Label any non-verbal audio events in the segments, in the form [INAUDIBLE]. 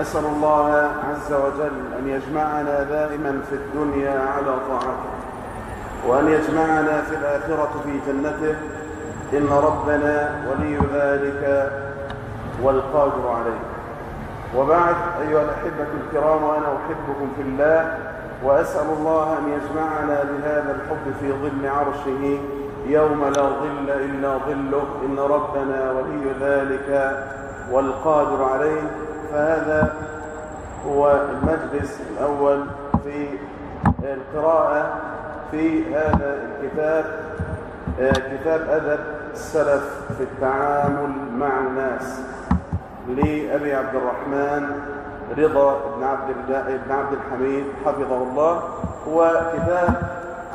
أسأل الله عز وجل أن يجمعنا دائما في الدنيا على طاعته وأن يجمعنا في الآخرة في جنته. إن ربنا ولي ذلك والقادر عليه. وبعد أيها الأحبة الكرام وأنا أحبكم في الله وأسأل الله أن يجمعنا بهذا الحب في ظل عرشه. يوم لا ظل إلا ظله. إن ربنا ولي ذلك والقادر عليه. فهذا هو المجلس الأول في القراءة في هذا الكتاب كتاب أدب السلف في التعامل مع الناس. لأبي عبد الرحمن رضا بن عبد, بن عبد الحميد حفظه الله هو كتاب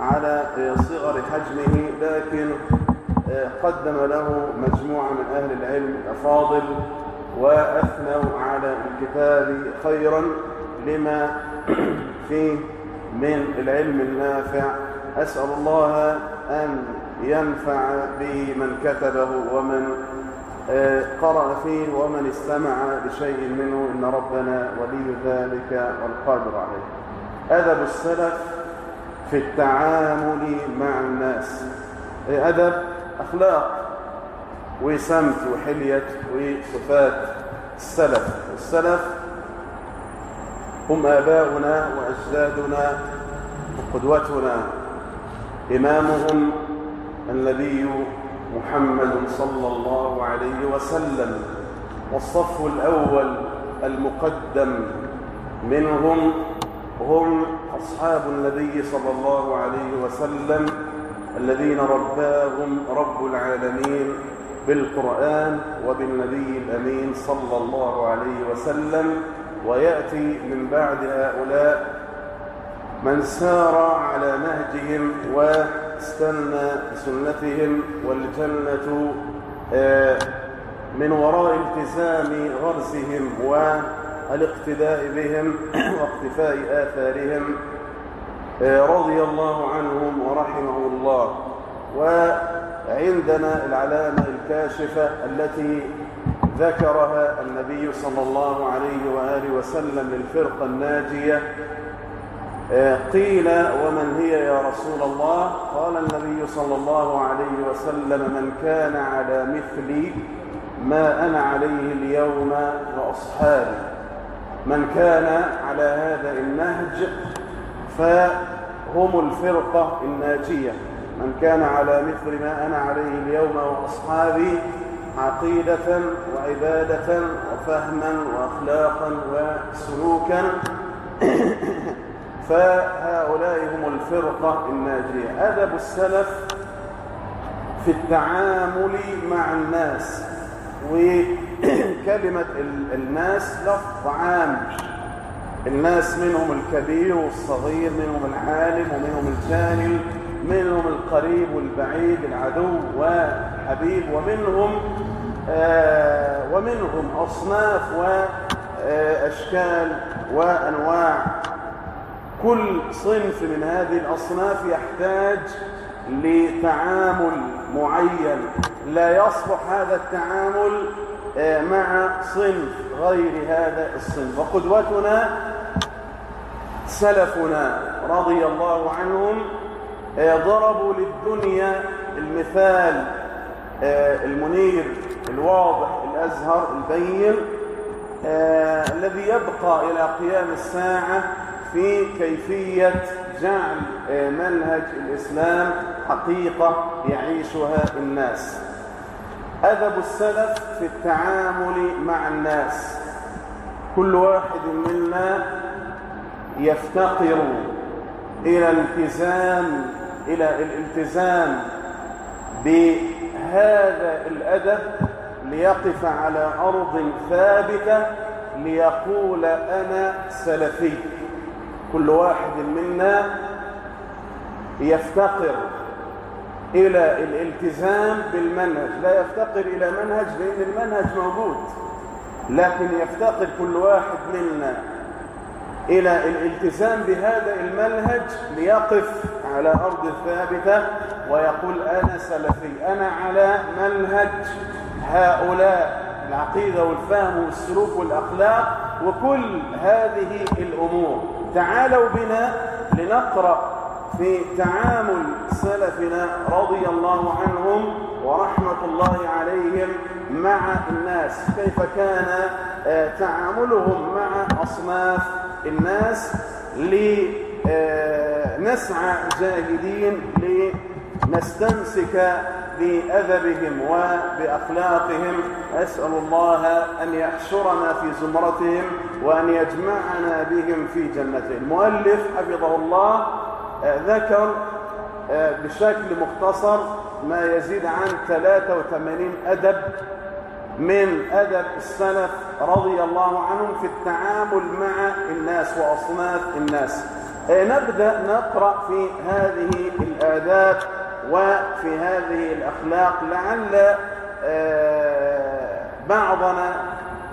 على صغر حجمه لكن قدم له مجموعة من أهل العلم الأفاضل وأثنوا على الكتاب خيرا لما فيه من العلم النافع. أسأل الله أن ينفع به من كتبه ومن قرأ فيه ومن استمع لشيء منه. إن ربنا ولي ذلك والقادر عليه. أدب السلف في التعامل مع الناس. أدب أخلاق. وسمت وحلية وصفات. السلف. السلف هم آباؤنا وأجدادنا وقدوتنا. إمامهم النبي محمد صلى الله عليه وسلم. والصف الأول المقدم منهم هم أصحاب النبي صلى الله عليه وسلم الذين رباهم رب العالمين بالقرآن وبالنبي الأمين صلى الله عليه وسلم ويأتي من بعد هؤلاء من سار على نهجهم واستنى بسنتهم والجنة من وراء التزام غرسهم والاقتداء بهم [CLEARS THROAT] واقتفاء آثارهم رضي الله عنهم ورحمه الله. وعندنا العلامة الكاشفة التي ذكرها النبي صلى الله عليه وآله وسلم للفرقة الناجية. قيل ومن هي يا رسول الله؟ قال النبي صلى الله عليه وسلم من كان على مثلي ما أنا عليه اليوم وأصحابي. من كان على هذا النهج فهم الفرقة الناجية. من كان على مثل ما أنا عليه اليوم وأصحابي عقيدة وعبادة وفهما وأخلاقا وسلوكا. [COUGHS] فهؤلاء هم الفرقة الناجية. أدب السلف في التعامل مع الناس. وكلمة الناس لفظ عام. الناس منهم الكبير والصغير منهم العالم ومنهم الجاهل. منهم القريب والبعيد العدو والحبيب ومنهم آه ومنهم أصناف وأشكال وأنواع. كل صنف من هذه الأصناف يحتاج لتعامل معين. لا يصلح هذا التعامل مع صنف غير هذا الصنف. وقدوتنا سلفنا رضي الله عنهم ضربوا للدنيا المثال المنير الواضح الأزهر البين الذي يبقى إلى قيام الساعة في كيفية جعل منهج الإسلام حقيقة يعيشها الناس. أدب السلف في التعامل مع الناس. كل واحد منا يفتقر إلى الالتزام إلى الالتزام بهذا الأدب ليقف على أرض ثابتة ليقول أنا سلفي. كل واحد منا يفتقر إلى الالتزام بالمنهج. لا يفتقر إلى منهج لأن المنهج موجود لكن يفتقر كل واحد منا إلى الالتزام بهذا المنهج ليقف على أرض ثابتة ويقول أنا سلفي أنا على منهج هؤلاء العقيدة والفهم والسلوك والأخلاق وكل هذه الأمور. تعالوا بنا لنقرأ في تعامل سلفنا رضي الله عنهم ورحمة الله عليهم مع الناس. كيف كان آه، تعاملهم مع أصناف الناس لنسعى جاهدين لنستمسك بأدبهم وبأخلاقهم. أسأل الله أن يحشرنا في زمرتهم وأن يجمعنا بهم في جنته المؤلف حفظه الله آه، ذكر آه، بشكل مختصر ما يزيد عن 83 أدب من أدب السلف رضي الله عنهم في التعامل مع الناس وأصناف الناس. نبدأ نقرأ في هذه الآداب وفي هذه الأخلاق لعل بعضنا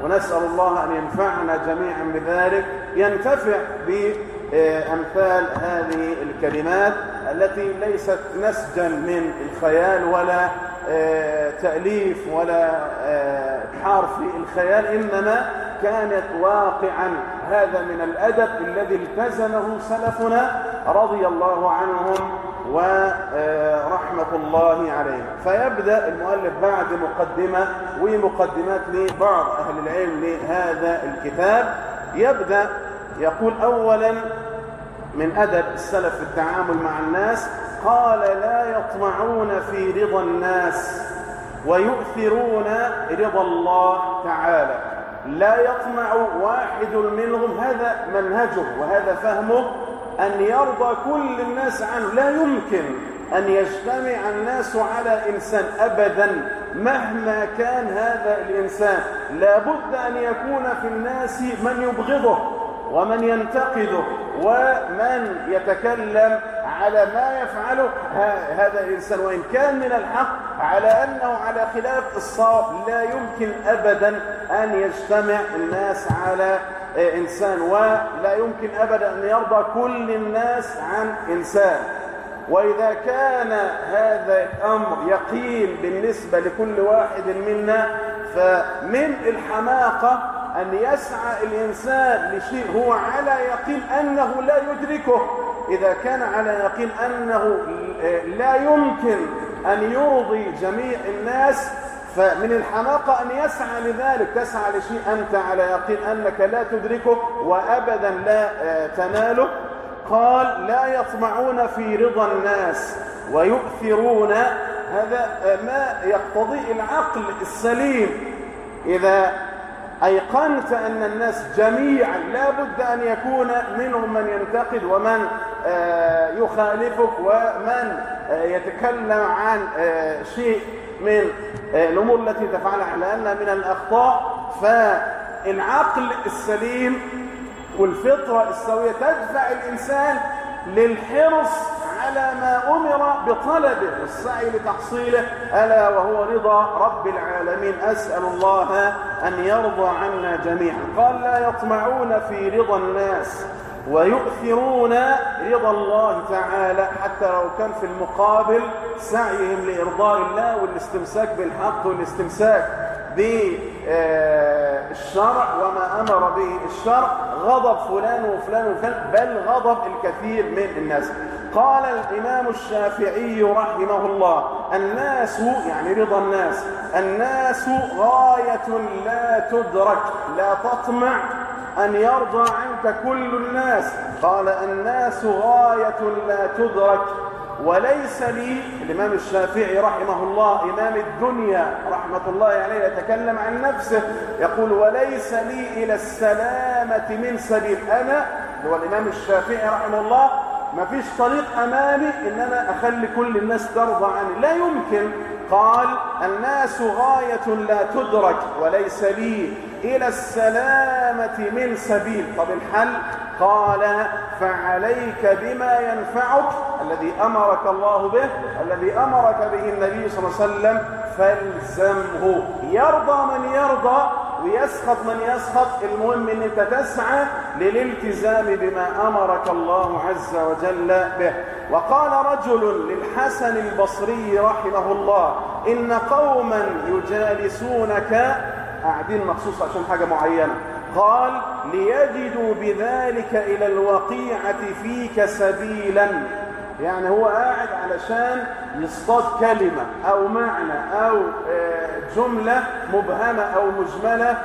ونسأل الله أن ينفعنا جميعا بذلك ينتفع بأمثال هذه الكلمات التي ليست نسجا من الخيال ولا آه، تأليف ولا آه، حرف الخيال إنما كانت واقعا. هذا من الأدب الذي التزمه سلفنا رضي الله عنهم ورحمة الله عليهم. فيبدأ المؤلف بعد مقدمة ومقدمات لبعض أهل العلم لهذا الكتاب. يبدأ يقول أولا من أدب السلف في التعامل مع الناس قال لا يطمعون في رضا الناس ويؤثرون رضا الله تعالى. لا يطمع واحد منهم هذا منهجه وهذا فهمه أن يرضى كل الناس عنه. لا يمكن أن يجتمع الناس على إنسان أبدا مهما كان هذا الإنسان. لابد أن يكون في الناس من يبغضه ومن ينتقده ومن يتكلم على ما يفعله هذا الإنسان وإن كان من الحق على أنه على خلاف الصواب لا يمكن أبدا أن يجتمع الناس على إنسان ولا يمكن أبدا أن يرضى كل الناس عن إنسان. وإذا كان هذا الأمر يقين بالنسبة لكل واحد منا فمن الحماقة أن يسعى الإنسان لشيء هو على يقين أنه لا يدركه. إذا كان على يقين أنه لا يمكن أن يرضي جميع الناس فمن الحماقة أن يسعى لذلك تسعى لشيء أنت على يقين أنك لا تدركه وأبدا لا آه، تناله. قال لا يطمعون في رضا الناس ويؤثرون. هذا آه، ما يقتضي العقل السليم. إذا أيقنت أن الناس جميعا لا بد أن يكون منهم من ينتقد ومن آه، يخالفك ومن يتكلم عن شيء من الأمور التي تفعلها. على أنها من الأخطاء فالعقل السليم والفطرة السوية تدفع الإنسان للحرص على ما أمر بطلبه والسعي لتحصيله. ألا وهو رضا رب العالمين. أسأل الله أن يرضى عنا جميعا. قال لا يطمعون في رضا الناس ويؤثرون رضا الله تعالى. حتى لو كان في المقابل سعيهم لإرضاء الله والاستمساك بالحق والاستمساك بالشرع وما أمر به الشرع غضب فلان وفلان وفلان بل غضب الكثير من الناس. قال الإمام الشافعي رحمه الله الناس يعني رضا الناس الناس غاية لا تدرك لا تطمع أن يرضى عنك كل الناس. قال الناس غاية لا تدرك. وليس لي الإمام الشافعي رحمه الله إمام الدنيا رحمة الله عليه يتكلم عن نفسه يقول وليس لي إلى السلامة من سبيل أنا هو الإمام الشافعي رحمه الله ما فيش طريق أمامي إن أنا أخلي كل الناس ترضى عني. لا يمكن قال الناس غاية لا تدرك وليس لي. إلى السلامة من سبيل. طب الحل؟ قال فعليك بما ينفعك الذي أمرك الله به الذي أمرك به النبي صلى الله عليه وسلم فالزمه. يرضى من يرضى ويسخط من يسخط. المهم إن أنت تسعى للالتزام بما أمرك الله عز وجل به. وقال رجل للحسن البصري رحمه الله إن قوما يجالسونك قاعدين مخصوص عشان حاجة معينة قال ليجدوا بذلك إلى الوقيعة فيك سبيلا يعني هو قاعد علشان يصطاد كلمة أو معنى أو جملة مبهمة أو مجملة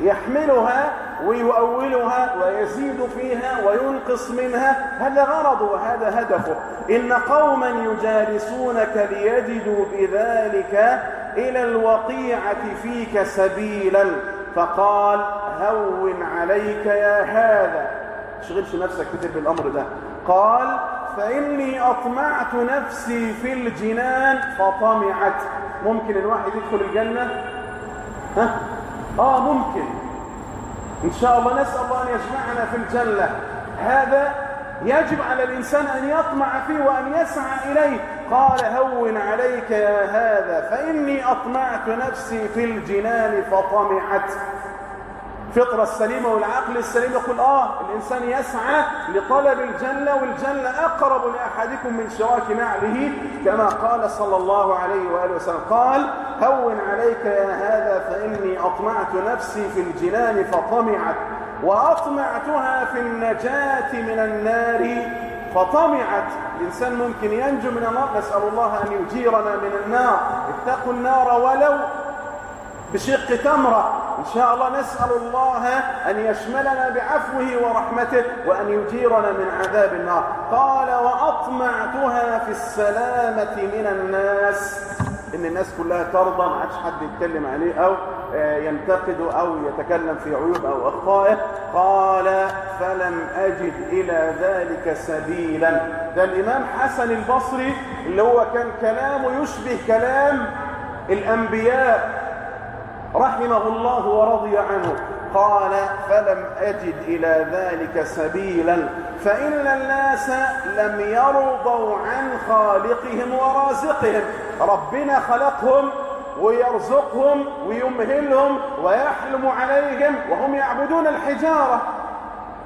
يحملها ويؤولها ويزيد فيها وينقص منها. هذا غرضه وهذا هدفه؟ إن قوما يجالسونك ليجدوا بذلك إلى الوقيعة فيك سبيلا. فقال هون عليك يا هذا. تشغلش نفسك كتب بالأمر ده. قال فإني أطمعت نفسي في الجنان فطمعت. ممكن الواحد يدخل الجنة؟ ها؟ آه ممكن. إن شاء الله نسأل الله أن يجمعنا في الجنة. هذا يجب على الإنسان أن يطمع فيه وأن يسعى إليه. قال هون عليك يا هذا فإني أطمعت نفسي في الجنان فطمعت. الفطرة السليمة والعقل السليم. يقول آه الإنسان يسعى لطلب الجنة والجنة أقرب لأحدكم من شراك نعله كما قال صلى الله عليه وآله وسلم. قال هون عليك يا هذا فإني أطمعت نفسي في الجنان فطمعت وأطمعتها في النجاة من النار فطمعت. الإنسان ممكن ينجو من النار نسأل الله أن يجيرنا من النار. اتقوا النار ولو بشق تمرة. إن شاء الله نسأل الله أن يشملنا بعفوه ورحمته وأن يجيرنا من عذاب النار. قال وأطمعتها في السلامة من الناس. إن الناس كلها ترضى ما عادش حد يتكلم عليه أو ينتقد أو يتكلم في عيوب أو أخطائه. قال فلم أجد إلى ذلك سبيلا. ده الإمام حسن البصري اللي هو كان كلامه يشبه كلام الأنبياء. رحمه الله ورضي عنه قال فلم أجد إلى ذلك سبيلا فإن الناس لم يرضوا عن خالقهم ورازقهم. ربنا خلقهم ويرزقهم ويمهلهم ويحلم عليهم وهم يعبدون الحجارة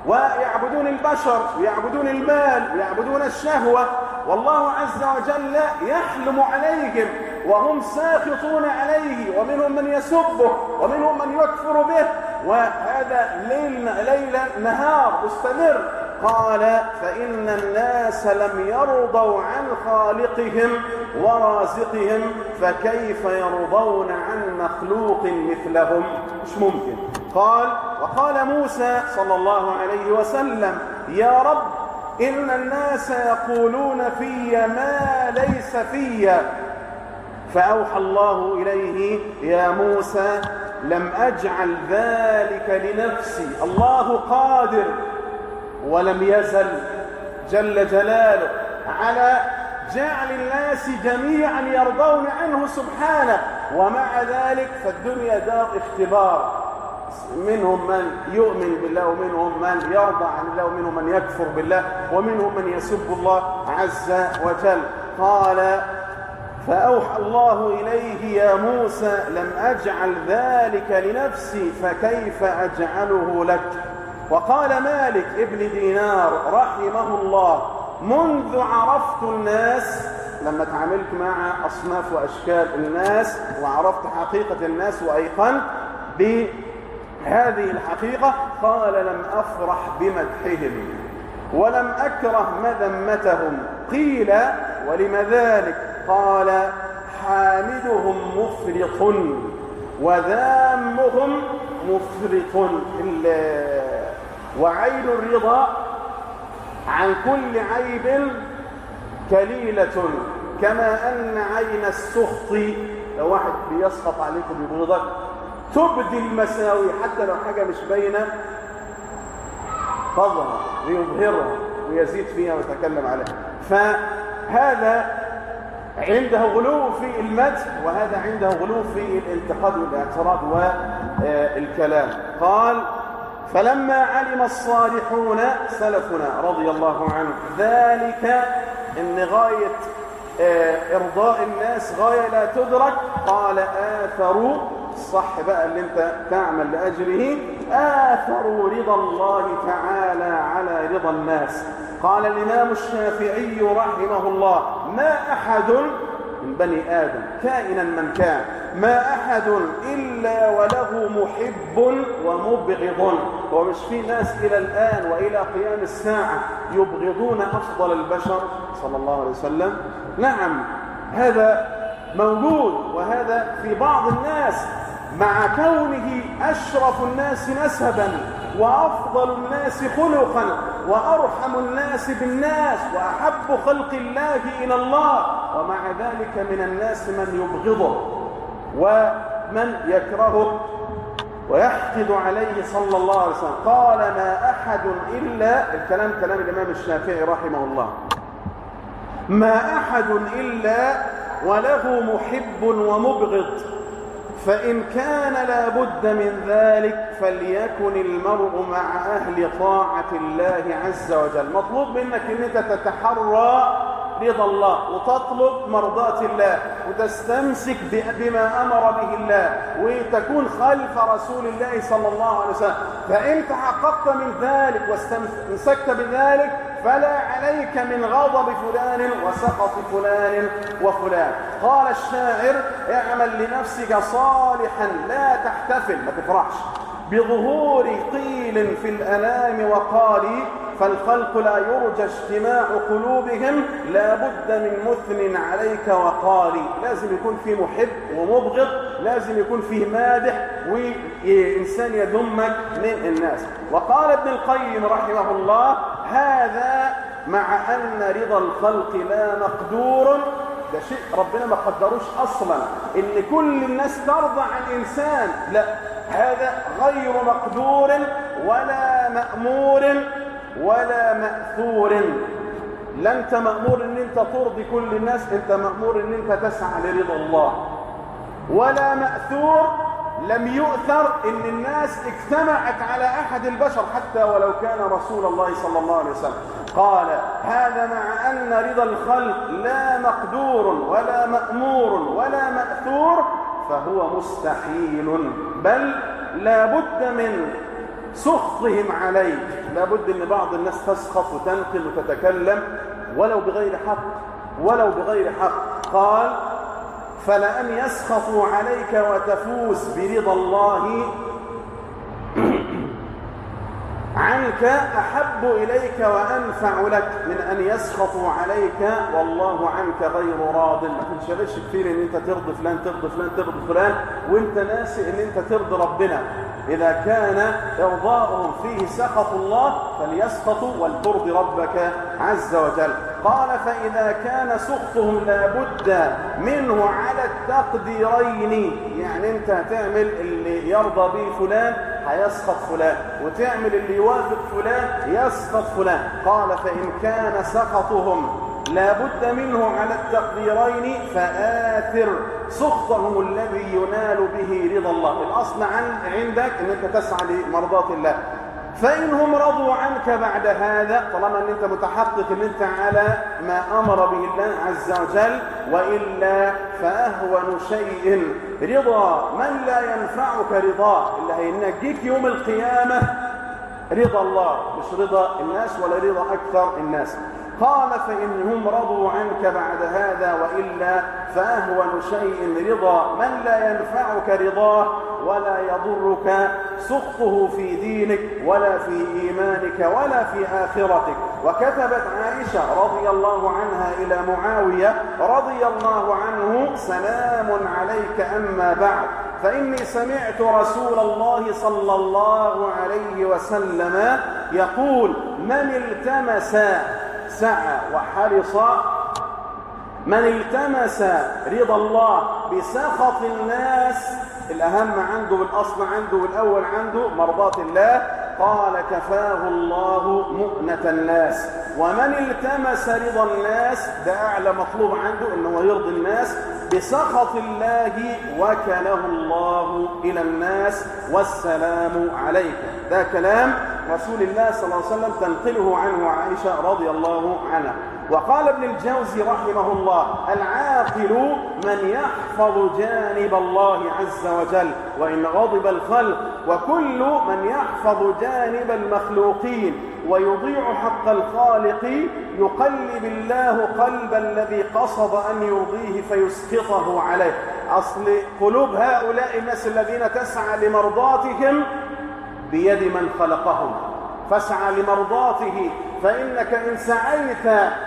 ويعبدون البشر ويعبدون المال ويعبدون الشهوة. والله عز وجل يحلم عليهم وهم ساخطون عليه ومنهم من يسبه ومنهم من يكفر به. وهذا ليل ليل نهار مستمر. قال فإن الناس لم يرضوا عن خالقهم ورازقهم فكيف يرضون عن مخلوق مثلهم؟ مش ممكن. قال وقال موسى صلى الله عليه وسلم يا رب إن الناس يقولون في ما ليس في. فأوحى الله إليه يا موسى لم أجعل ذلك لنفسي. الله قادر. ولم يزل. جل جلاله. على جعل الناس جميعا يرضون عنه سبحانه. ومع ذلك فالدنيا دار اختبار. منهم من يؤمن بالله ومنهم من يرضى عن الله ومنهم من يكفر بالله ومنهم من يسب الله عز وجل. قال فأوحى الله إليه يا موسى لم أجعل ذلك لنفسي فكيف أجعله لك؟ وقال مالك ابن دينار رحمه الله منذ عرفت الناس لما تعاملت مع أصناف وأشكال الناس وعرفت حقيقة الناس وأيقنت بهذه الحقيقة قال لم أفرح بمدحهم ولم أكره مذمتهم قيل ولم ذلك قال حامدهم مفرط وذامهم مفرط وعين الرضا عن كل عيب كليلة كما أن عين السخط لو واحد بيسخط عليكم بيبغضك تبدي المساوي حتى لو حاجة مش باينة. تظهر ويظهرها ويزيد فيها ويتكلم عليها. فهذا عنده غلو في المدح وهذا عنده غلو في الانتقاد والاعتراض والكلام. قال فلما علم الصالحون سلفنا رضي الله عنه ذلك إن غاية آه، إرضاء الناس غاية لا تدرك قال آثروا الصح بقى اللي أنت تعمل لأجله آثروا رضا الله تعالى على رضا الناس. قال الإمام الشافعي رحمه الله ما أحد من بني آدم كائنا من كان ما أحد إلا وله محب ومبغض. ومش في ناس إلى الآن وإلى قيام الساعة يبغضون أفضل البشر صلى الله عليه وسلم. نعم هذا موجود وهذا في بعض الناس مع كونه أشرف الناس نسبا. وأفضل الناس خلقا وأرحم الناس بالناس وأحب خلق الله إلى الله. ومع ذلك من الناس من يبغضه ومن يكرهه ويحقد عليه صلى الله عليه وسلم. قال ما أحد إلا الكلام كلام الإمام الشافعي رحمه الله. ما أحد إلا وله محب ومبغض. فإن كان لا بد من ذلك فليكن المرء مع أهل طاعة الله عز وجل. مطلوب منك أنك تتحرى رضا الله وتطلب مرضاة الله وتستمسك بما أمر به الله وتكون خلف رسول الله صلى الله عليه وسلم. فإن تحققت من ذلك واستمسكت بذلك فلا عليك من غضب فلان وسخط فلان وفلان. قال الشاعر اعمل لنفسك صالحا لا تحتفل ما تفرحش. بظهور قيل في الألام وقال فالخلق لا يرجى اجتماع قلوبهم لا بد من مثن عليك وقالي لازم يكون في محب ومبغض لازم يكون فيه مادح وإنسان يذمك من الناس. وقال ابن القيم رحمه الله هذا مع أن رضا الخلق لا مقدور. ده شيء ربنا ما قدروش أصلا. إن كل الناس ترضى عن إنسان لا هذا غير مقدور ولا مأمور ولا مأثور. لا انت مأمور إن أنت ترضي كل الناس أنت مأمور إن أنت تسعى لرضا الله. ولا مأثور لم يؤثر إن الناس اجتمعت على أحد البشر حتى ولو كان رسول الله صلى الله عليه وسلم. قال هذا مع أن رضا الخلق لا مقدور ولا مأمور ولا مأثور فهو مستحيل بل لا بد من سخطهم عليك لابد إن بعض الناس تسخط وتنقل وتتكلم ولو بغير حق ولو بغير حق. قال فلأن يسخطوا عليك وتفوز برضا الله عنك أحب إليك وأنفع لك من أن يسخطوا عليك والله عنك غير راض. ما تنشغلش كثير إن أنت ترضي فلان ترضي فلان ترضي فلان وأنت ناسي إن أنت ترضي ربنا. إذا كان إرضاؤهم فيه سخط الله فليسخطوا ولترضي ربك عز وجل. قال فإذا كان سخطهم لابد منه على التقديرين. يعني أنت هتعمل اللي يرضى به فلان هيسخط فلان وتعمل اللي يوافق فلان يسخط فلان. قال فإن كان سخطهم لا بد منه على التقديرين فآثر سخطهم الذي ينال به رضا الله. الأصل عن عندك أن أنت تسعى لمرضاة الله. فإنهم رضوا عنك بعد هذا طالما أن أنت متحقق أن أنت على ما أمر به الله عز وجل وإلا فأهون شيء. رضا من لا ينفعك رضاه اللي هينجيك يوم القيامة. رضا الله مش رضا الناس ولا رضا أكثر الناس. قال فإنهم رضوا عنك بعد هذا وإلا فأهون شيء رضا. من لا ينفعك رضاه ولا يضرك سخطه في دينك ولا في إيمانك ولا في آخرتك. وكتبت عائشة رضي الله عنها إلى معاوية رضي الله عنه سلام عليك أما بعد. فإني سمعت رسول الله صلى الله عليه وسلم يقول من التمس سعى وحرص من التمس رضا الله بسخط الناس الأهم عنده والأصل عنده والأول عنده مرضاة الله قال كفاه الله مؤنة الناس. ومن التمس رضا الناس ده أعلى مطلوب عنده أنه يرضي الناس بسخط الله وكله الله إلى الناس والسلام عليك ده كلام رسول الله صلى الله عليه وسلم تنقله عنه عائشة رضي الله عنها. وقال ابن الجوزي رحمه الله العاقل من يحفظ جانب الله عز وجل وإن غضب الخلق وكل من يحفظ جانب المخلوقين ويضيع حق الخالق يقلب الله قلب الذي قصد أن يرضيه فيسقطه عليه. أصل قلوب هؤلاء الناس الذين تسعى لمرضاتهم بيد من خلقهم. فاسعى لمرضاته. فإنك إن سعيت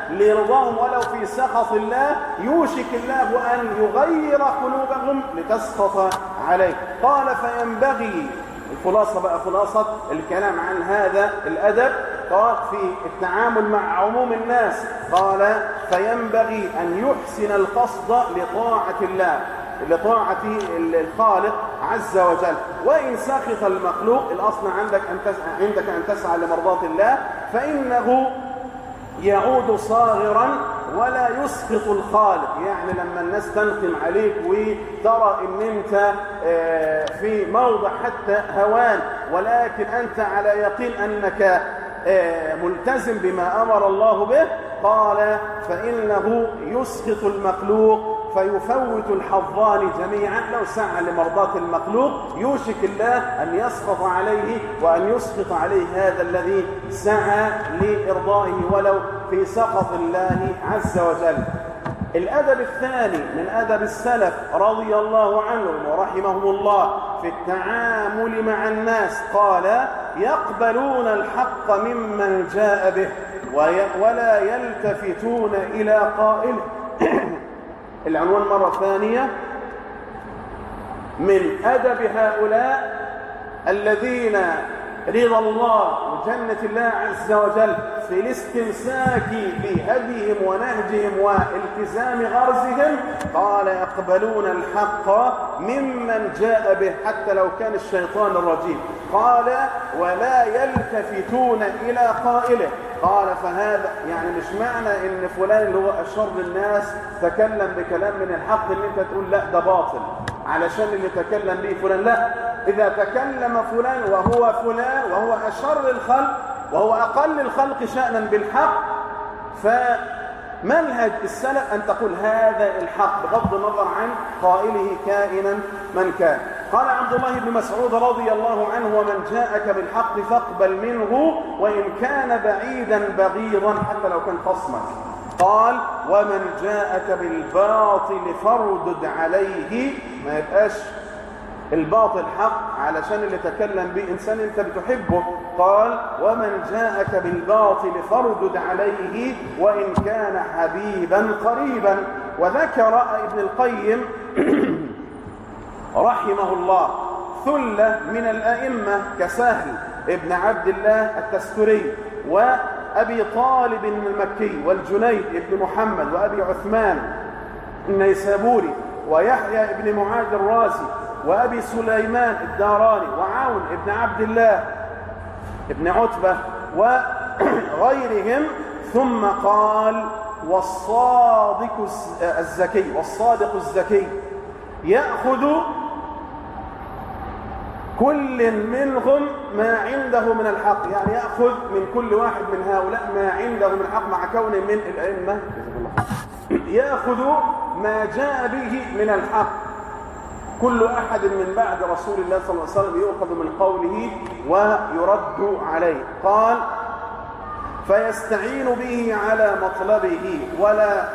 لرضاهم ولو في سخط الله يوشك الله أن يغير قلوبهم لتسقط عليك. قال فينبغي. الخلاصة بقى خلاصة. الكلام عن هذا الأدب. قال في التعامل مع عموم الناس. قال فينبغي أن يحسن القصد لطاعة الله. لطاعة الخالق عز وجل. وإن سخط المخلوق الأصل عندك أن تسعى, عندك أن تسعى لمرضاة الله فإنه يعود صاغرا ولا يسخط الخالق. يعني لما الناس تنقم عليك وترى إن أنت في موضع حتى هوان ولكن أنت على يقين أنك ملتزم بما أمر الله به قال فإنه يسخط المخلوق فيفوت الحظان جميعا. لو سعى لمرضاة المخلوق يوشك الله أن يسقط عليه وأن يسقط عليه هذا الذي سعى لإرضائه ولو في سقط الله عز وجل. الأدب الثاني من أدب السلف رضي الله عنهم ورحمهم الله في التعامل مع الناس قال يقبلون الحق ممن جاء به ولا يلتفتون إلى قائله. العنوان مرة ثانية. من أدب هؤلاء الذين رضا الله وجنة الله عز وجل في الاستمساك بهديهم ونهجهم والتزام غرزهم قال يقبلون الحق ممن جاء به حتى لو كان الشيطان الرجيم. قال ولا يلتفتون إلى قائله. قال فهذا يعني مش معنى إن فلان اللي هو أشر الناس تكلم بكلام من الحق ان أنت تقول لا ده باطل علشان اللي تكلم به فلان لا. إذا تكلم فلان وهو فلان وهو أشر الخلق وهو أقل الخلق شأنا بالحق فمنهج السلف أن تقول هذا الحق بغض النظر عن قائله كائنا من كان. قال عبد الله بن مسعود رضي الله عنه ومن جاءك بالحق فاقبل منه وإن كان بعيدا بغيضا حتى لو كان خصمك قال ومن جاءك بالباطل فاردد عليه ما يبقاش الباطل حق علشان اللي تكلم به إنسان أنت بتحبه. قال ومن جاءك بالباطل فاردد عليه وإن كان حبيبا قريبا. وذكر ابن القيم [CLEARS THROAT] رحمه الله ثلة من الأئمة كسهل ابن عبد الله التستري وأبي طالب المكي والجنيد ابن محمد وأبي عثمان النيسابوري ويحيى ابن معاذ الرازي وأبي سليمان الداراني وعون ابن عبد الله ابن عتبة وغيرهم ثم قال والصادق الزكي والصادق الزكي يأخذ كل منهم ما عنده من الحق يعني يأخذ من كل واحد من هؤلاء ما عنده من الحق مع كون من الأئمة يأخذ ما جاء به من الحق. كل أحد من بعد رسول الله صلى الله عليه وسلم يؤخذ من قوله ويرد عليه. قال فيستعين به على مطلبه ولا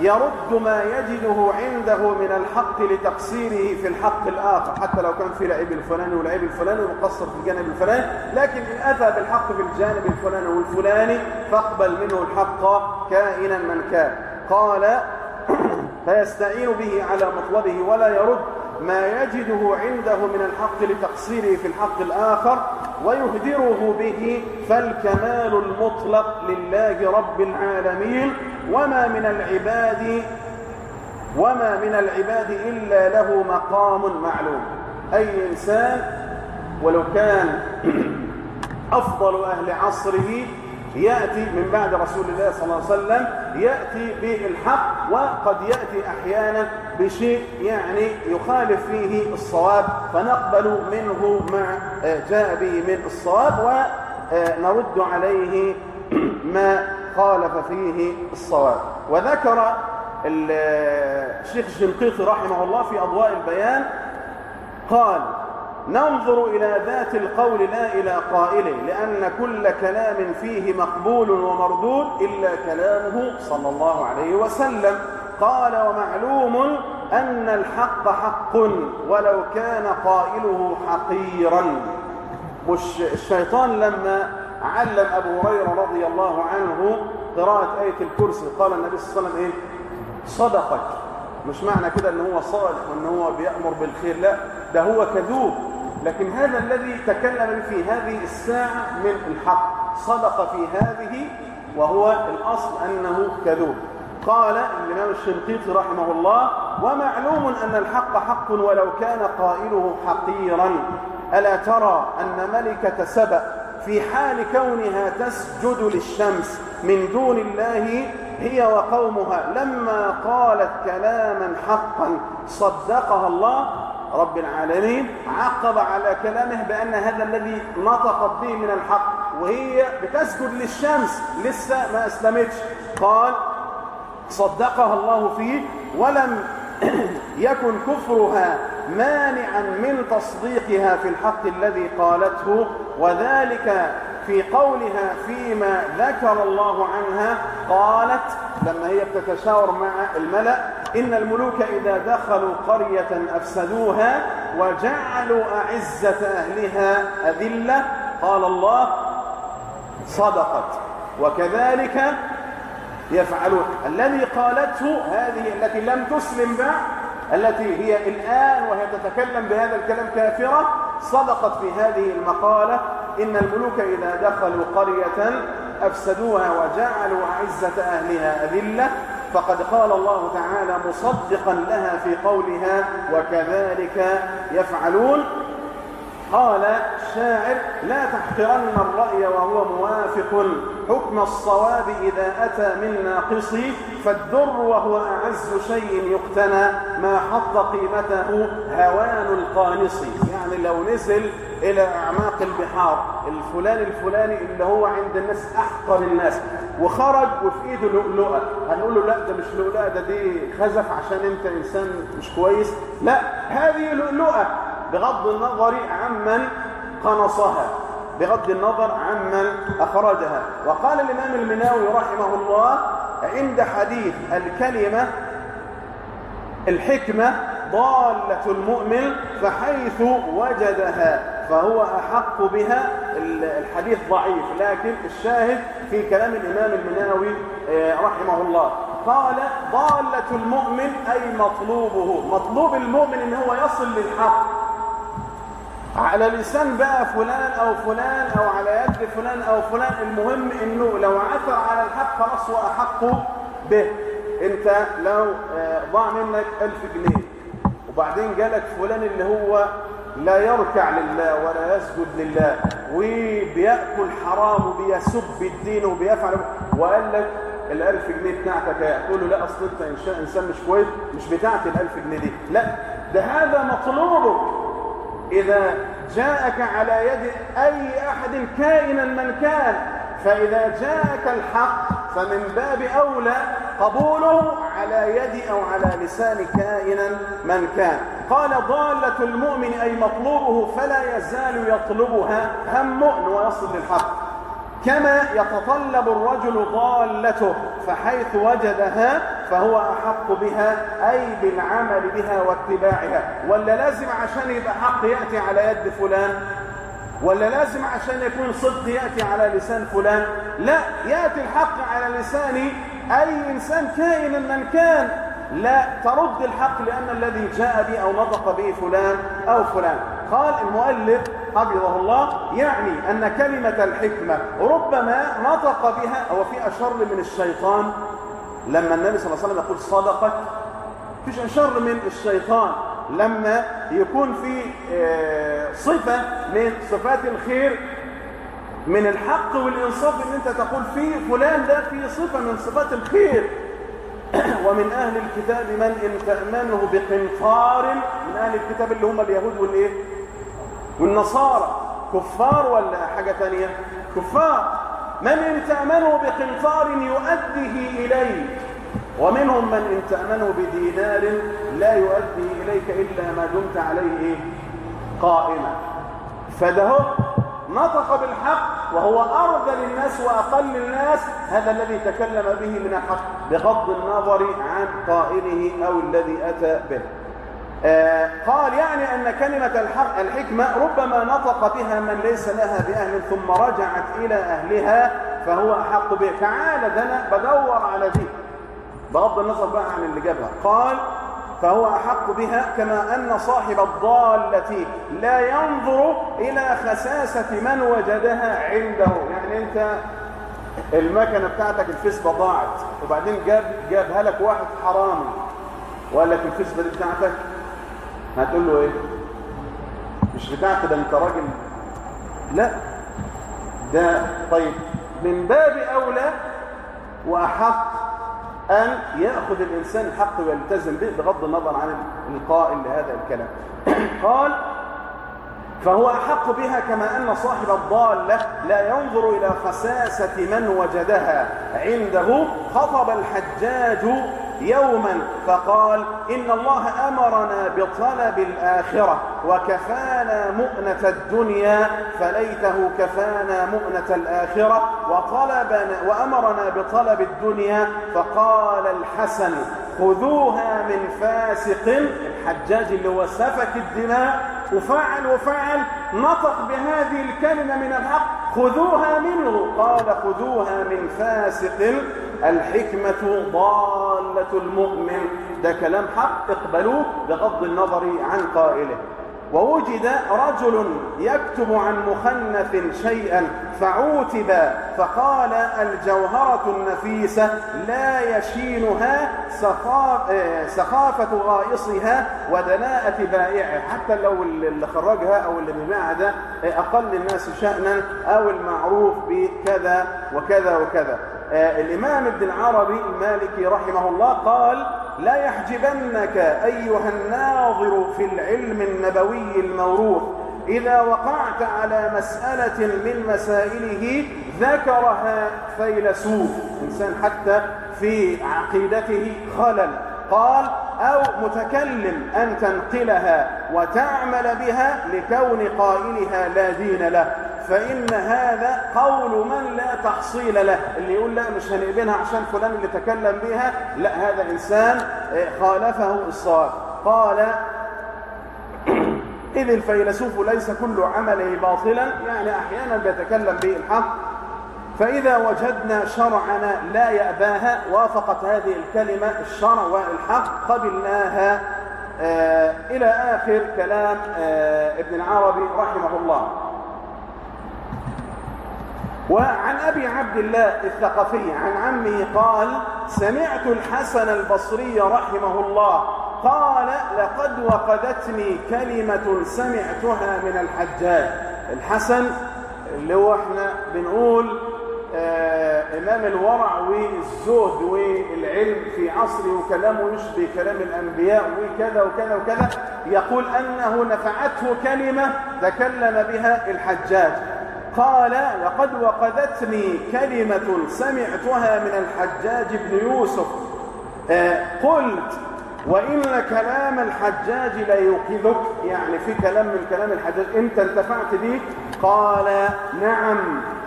يرد ما يجده عنده من الحق لتقصيره في الحق الآخر. حتى لو كان في لعيب الفلاني ولعيب الفلاني ومقصر في الجانب الفلاني لكن إن أتى بالحق في الجانب الفلاني والفلاني فاقبل منه الحق كائنا من كان. قال فيستعين به على مطلبه ولا يرد ما يجده عنده من الحق لتقصيره في الحق الآخر ويهدره به فالكمال المطلق لله رب العالمين. وما من العباد وما من العباد إلا له مقام معلوم. أي إنسان ولو كان [CLEARS THROAT] أفضل أهل عصره يأتي من بعد رسول الله صلى الله عليه وسلم يأتي بالحق وقد يأتي أحيانا بشيء يعني يخالف فيه الصواب فنقبل منه ما جاء به من الصواب ونرد عليه [CLEARS THROAT] ما خالف فيه الصواب. وذكر الشيخ الشنقيطي رحمه الله في أضواء البيان قال ننظر إلى ذات القول لا إلى قائله لأن كل كلام فيه مقبول ومردود إلا كلامه صلى الله عليه وسلم. قال ومعلوم أن الحق حق ولو كان قائله حقيرا. مش الشيطان لما علم أبو هريرة رضي الله عنه قراءة آية الكرسي قال النبي صلى الله عليه وسلم إيه صدقك. مش معنى كده إن هو صالح وإن هو بيأمر بالخير لا ده هو كذوب. لكن هذا الذي تكلم في هذه الساعة من الحق. صدق في هذه وهو الأصل أنه كذوب. قال الإمام الشنقيطي رحمه الله ومعلوم أن الحق حق ولو كان قائله حقيرا. ألا ترى أن ملكة سبأ في حال كونها تسجد للشمس من دون الله هي وقومها لما قالت كلاما حقا صدقها الله رب العالمين عقب على كلامه بأن هذا الذي نطقت به من الحق وهي بتسجد للشمس لسه ما أسلمتش. قال صدقها الله فيه ولم [CLEARS THROAT] يكن كفرها مانعا من تصديقها في الحق الذي قالته وذلك في قولها فيما ذكر الله عنها. قالت لما هي بتتشاور مع الملأ إن الملوك إذا دخلوا قرية أفسدوها وجعلوا أعزة أهلها أذلة. قال الله صدقت. وكذلك يفعلون. الذي قالته هذه التي لم تسلم بعد التي هي الآن وهي تتكلم بهذا الكلام كافرة صدقت في هذه المقالة. إن الملوك إذا دخلوا قرية أفسدوها وجعلوا أعزة أهلها أذلة. فقد قال الله تعالى مصدقا لها في قولها وكذلك يفعلون. قال الشاعر لا تحقرن الرأي وهو موافق. حكم الصواب إذا أتى من ناقص فالدر وهو أعز شيء يقتنى. ما حط قيمته هوان القانص. يعني لو نزل إلى أعماق البحار الفلان الفلاني اللي هو عند الناس أحقر الناس وخرج وفي إيده لؤلؤة. هنقول له لا ده مش لؤلؤة ده دي خزف عشان أنت إنسان مش كويس. لا هذه لؤلؤة. بغض النظر عمن قنصها بغض النظر عمن أخرجها. وقال الإمام المناوي رحمه الله عند حديث الكلمة الحكمة ضالة المؤمن فحيث وجدها فهو أحق بها الحديث ضعيف لكن الشاهد في كلام الإمام المناوي رحمه الله. قال ضالة المؤمن أي مطلوبه. مطلوب المؤمن إن هو يصل للحق. على لسان بقى فلان أو فلان أو على يد فلان أو فلان. المهم إنه لو عثر على الحق خلاص أحق به. أنت لو ضاع منك ألف جنيه. وبعدين جالك فلان اللي هو لا يركع لله ولا يسجد لله. وبيأكل حرام وبيسب الدين وبيفعل. وقال لك الألف جنيه بتاعتك هتقول له لا أصل أنت إنسان مش كويس مش بتاعت الألف جنيه دي. لا ده هذا مطلوبك. إذا جاءك على يد أي أحد كائنا من كان فإذا جاءك الحق فمن باب أولى قبوله على يد أو على لسان كائنا من كان. قال ضالة المؤمن أي مطلوبه فلا يزال يطلبها همه أنه يصل للحق. كما يتطلب الرجل ضالته فحيث وجدها فهو أحق بها أي بالعمل بها واتباعها. ولا لازم عشان يبقى حق يأتي على يد فلان؟ ولا لازم عشان يكون صدق يأتي على لسان فلان؟ لا يأتي الحق على لسان أي إنسان كائنا من كان. لا ترد الحق لأن الذي جاء به أو نطق به فلان أو فلان. قال المؤلف حفظه الله يعني أن كلمة الحكمة ربما نطق بها أو في أشر من الشيطان. لما النبي صلى الله عليه وسلم يقول صدقت فيش أشر من الشيطان لما يكون في صفة من صفات الخير من الحق والإنصاف إن أنت تقول في فلان ده في صفة من صفات الخير. [COUGHS] ومن أهل الكتاب من إن تأمنه بقنطار من أهل الكتاب اللي هم اليهود والإيه والنصارى. كفار ولا حاجة تانية؟ كفار. من إن تأمنه بقنطار يؤديه إليك ومنهم من إن تأمنه بدينار لا يؤدي إليك إلا ما دمت عليه؟ قائما فده نطق بالحق وهو أرذل الناس وأقل الناس هذا الذي تكلم به من الحق بغض النظر عن قائله أو الذي أتى به قال يعني أن كلمة الحكمة ربما نطق بها من ليس لها بأهل ثم رجعت إلى أهلها فهو أحق به تعالى ده أنا بدور على دي. بغض النظر بقى عن اللي جابها قال فهو أحق بها كما أن صاحب الضالة لا ينظر إلى خساسة من وجدها عنده. يعني أنت المكنة بتاعتك الفسبة ضاعت وبعدين جاب جابها لك واحد حرامي وقال لك الفسبة دي بتاعتك هتقول له إيه؟ مش بتاعتك ده أنت راجل. لا. ده طيب من باب أولى وأحق أن يأخذ الإنسان الحق ويلتزم به بغض النظر عن القائل لهذا الكلام. [CLEARS THROAT] قال فهو أحق بها كما أن صاحب الضالة لا ينظر إلى خساسة من وجدها. عنده خطب الحجاج يوما فقال إن الله أمرنا بطلب الآخرة وكفانا مؤنة الدنيا فليته كفانا مؤنة الآخرة وطلبنا وأمرنا بطلب الدنيا فقال الحسن خذوها من فاسق الحجاج اللي هو سفك الدماء وفعل وفعل نطق بهذه الكلمة من الحق خذوها منه قال خذوها من فاسق الحكمة ضالة المؤمن. ده كلام حق اقبلوه بغض النظر عن قائله. ووجد رجل يكتب عن مخنث شيئا فعوتب فقال الجوهرة النفيسة لا يشينها سخافة غائصها ودناءة بائعه حتى لو اللي خرجها أو اللي بيبيعها ده أقل الناس شأنا أو المعروف بكذا وكذا وكذا. الإمام ابن العربي المالكي رحمه الله قال لا يحجبنك أيها الناظر في العلم النبوي الموروث إذا وقعت على مسألة من مسائله ذكرها فيلسوف. إنسان حتى في عقيدته خلل. قال أو متكلم أن تنقلها وتعمل بها لكون قائلها لا دين له. فإن هذا قول من لا تحصيل له اللي يقول لا مش هنقبلها عشان فلان اللي تكلم بها لا هذا إنسان خالفه الصواب. قال [COUGHS] إذ الفيلسوف ليس كل عمله باطلا يعني أحيانا بيتكلم به الحق. فإذا وجدنا شرعنا لا يأباها وافقت هذه الكلمة الشرع والحق قبلناها آه إلى آخر كلام آه ابن العربي رحمه الله. وعن أبي عبد الله الثقفي عن عمه قال سمعت الحسن البصري رحمه الله قال لقد وقدتني كلمة سمعتها من الحجاج. الحسن اللي هو إحنا بنقول آه إمام الورع والزهد والعلم في عصره وكلامه يشبه كلام الأنبياء وكذا وكذا وكذا يقول أنه نفعته كلمة تكلم بها الحجاج. قال لقد وقذتني كلمة سمعتها من الحجاج بن يوسف. آه قلت وإن كلام الحجاج لا يوقظك يعني في كلام من كلام الحجاج انت انتفعت به قال نعم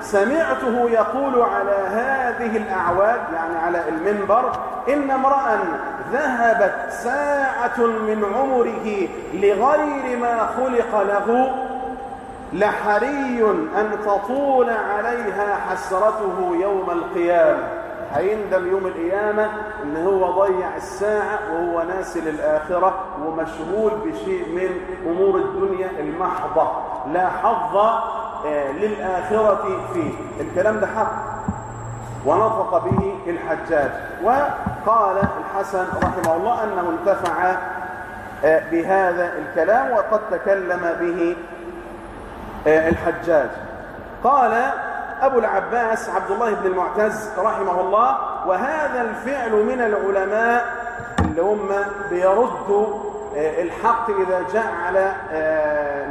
سمعته يقول على هذه الأعواد يعني على المنبر إن امرأ ذهبت ساعة من عمره لغير ما خلق له لحري أن تطول عليها حسرته يوم القيامة. هيندم يوم القيامة إن هو ضيع الساعة وهو ناسي للآخرة ومشغول بشيء من أمور الدنيا المحضة. لا حظ للآخرة فيه. الكلام ده حق. ونطق به الحجاج. وقال الحسن رحمه الله أنه انتفع بهذا الكلام وقد تكلم به الحجاج. قال أبو العباس عبد الله بن المعتز رحمه الله وهذا الفعل من العلماء اللي هم بيردوا الحق إذا جاء على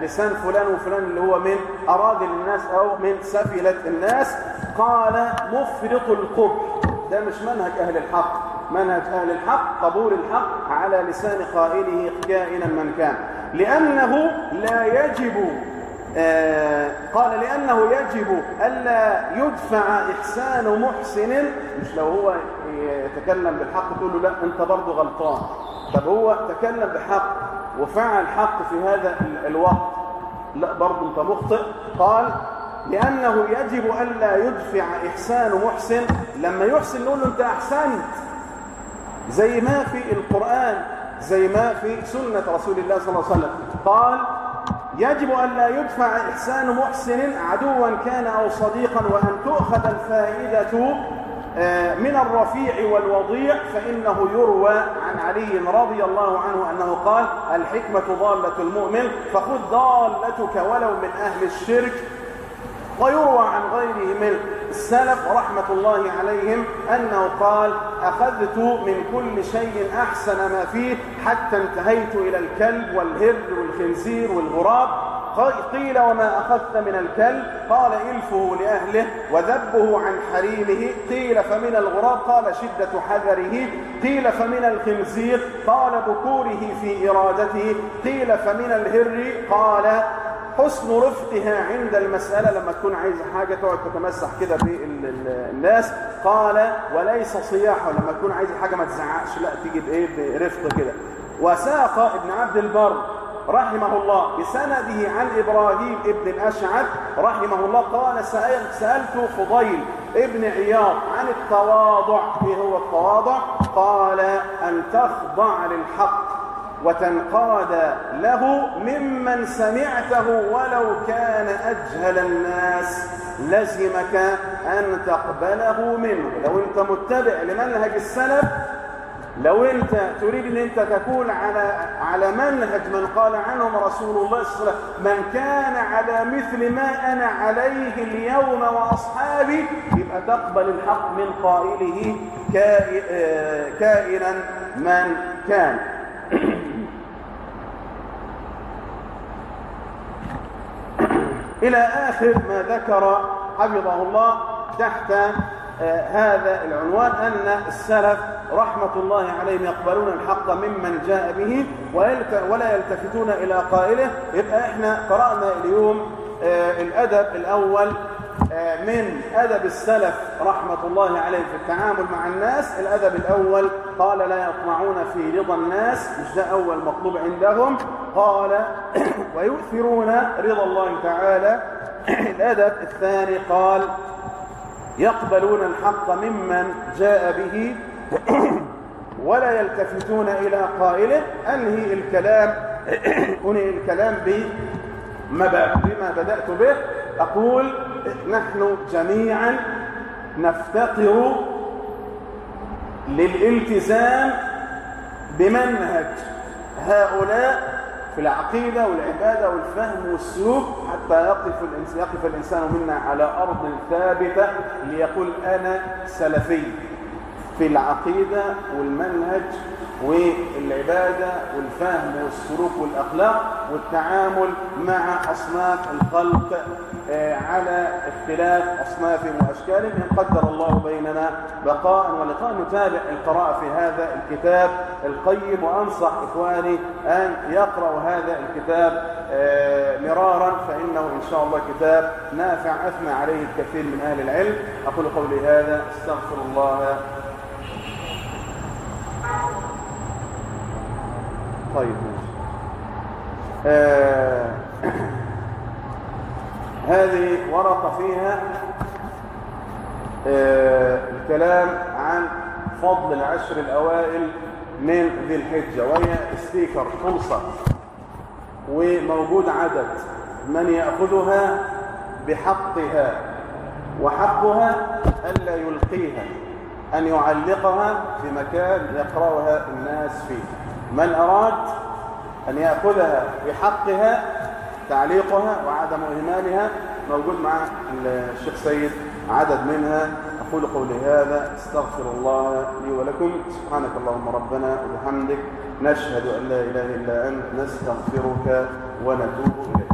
لسان فلان وفلان اللي هو من أراضي الناس أو من سفلة الناس. قال مفرط القبح ده مش منهج أهل الحق. منهج أهل الحق قبول الحق على لسان قائله كائنا من كان. لأنه لا يجب آه قال لأنه يجب ألا يدفع إحسان محسن. مش لو هو يتكلم بالحق تقول له لا أنت برضه غلطان. طب هو تكلم بحق وفعل حق في هذا الوقت. لا برضه أنت مخطئ. قال لأنه يجب ألا يدفع إحسان محسن. لما يحسن نقول له أنت أحسنت. زي ما في القرآن زي ما في سنة رسول الله صلى الله عليه وسلم. قال يجب أن لا يدفع إحسان محسن عدوا كان أو صديقا وأن تؤخذ الفائدة من الرفيع والوضيع فإنه يروى عن علي رضي الله عنه أنه قال الحكمة ضالة المؤمن فخذ ضالتك ولو من أهل الشرك. ويروى عن غيره من السلف رحمة الله عليهم أنه قال أخذت من كل شيء أحسن ما فيه حتى انتهيت إلى الكلب والهر والخنزير والغراب. قيل وما أخذت من الكلب؟ قال إلفه لأهله وذبه عن حريمه. قيل فمن الغراب؟ قال شدة حذره. قيل فمن الخنزير؟ قال بكوره في إرادته. قيل فمن الهر؟ قال حسن رفقها عند المسألة لما تكون عايزة حاجة تقعد تتمسح كده بالناس. قال وليس صياحة لما تكون عايزة حاجة ما تزعقش لا تيجي بإيه؟ برفق كده. وساق ابن عبد البر رحمه الله بسنده عن إبراهيم ابن الأشعث رحمه الله. قال سأل سألت فضيل ابن عياض عن التواضع. إيه هو التواضع؟ قال أن تخضع للحق. وتنقاد له ممن سمعته ولو كان أجهل الناس لزمك أن تقبله منه. لو أنت متبع لمنهج السلف لو أنت تريد أن أنت تكون على على منهج من قال عنهم رسول الله صلى الله عليه وسلم من كان على مثل ما أنا عليه اليوم وأصحابي يبقى تقبل الحق من قائله كائنا من كان. إلى آخر ما ذكر حفظه الله تحت آه هذا العنوان أن السلف رحمة الله عليهم يقبلون الحق ممن جاء به ولا يلتفتون إلى قائله. يبقى إحنا قرأنا اليوم آه الأدب الأول من أدب السلف رحمة الله عليهم في التعامل مع الناس الأدب الأول قال لا يطمعون في رضا الناس مش ده أول مطلوب عندهم؟ قال [CLEARS THROAT] ويؤثرون رضا الله تعالى. [CLEARS THROAT] الأدب الثاني قال يقبلون الحق ممن جاء به [CLEARS THROAT] ولا يلتفتون إلى قائله. أنهي الكلام؟ أنهي الكلام بما بدأت به. أقول نحن جميعا نفتقر للالتزام بمنهج هؤلاء في العقيدة والعبادة والفهم والسلوك حتى يقف الإنسان, يقف الإنسان منا على أرض ثابتة ليقول أنا سلفي في العقيدة والمنهج والعبادة والفهم والسلوك والأخلاق والتعامل مع أصناف الخلق على اختلاف أصنافهم وأشكالهم إن قدر الله بيننا بقاء ولقاء. نتابع القراءة في هذا الكتاب القيم وأنصح إخواني أن يقرأوا هذا الكتاب مرارا فإنه إن شاء الله كتاب نافع أثنى عليه الكثير من أهل العلم. أقول قولي هذا استغفر الله. طيب آه هذه ورقة فيها آه الكلام عن فضل العشر الأوائل من ذي الحجة وهي ستيكر خلصة وموجود عدد. من يأخذها؟ بحقها. وحقها ألا يلقيها أن يعلقها في مكان يقرأها الناس فيه. من أراد؟ أن يأخذها بحقها تعليقها وعدم إهمالها موجود مع الشيخ سيد عدد منها. أقول قولي هذا أستغفر الله لي ولكم. سبحانك اللهم ربنا وبحمدك نشهد أن لا إله إلا أنت نستغفرك ونتوب إليك.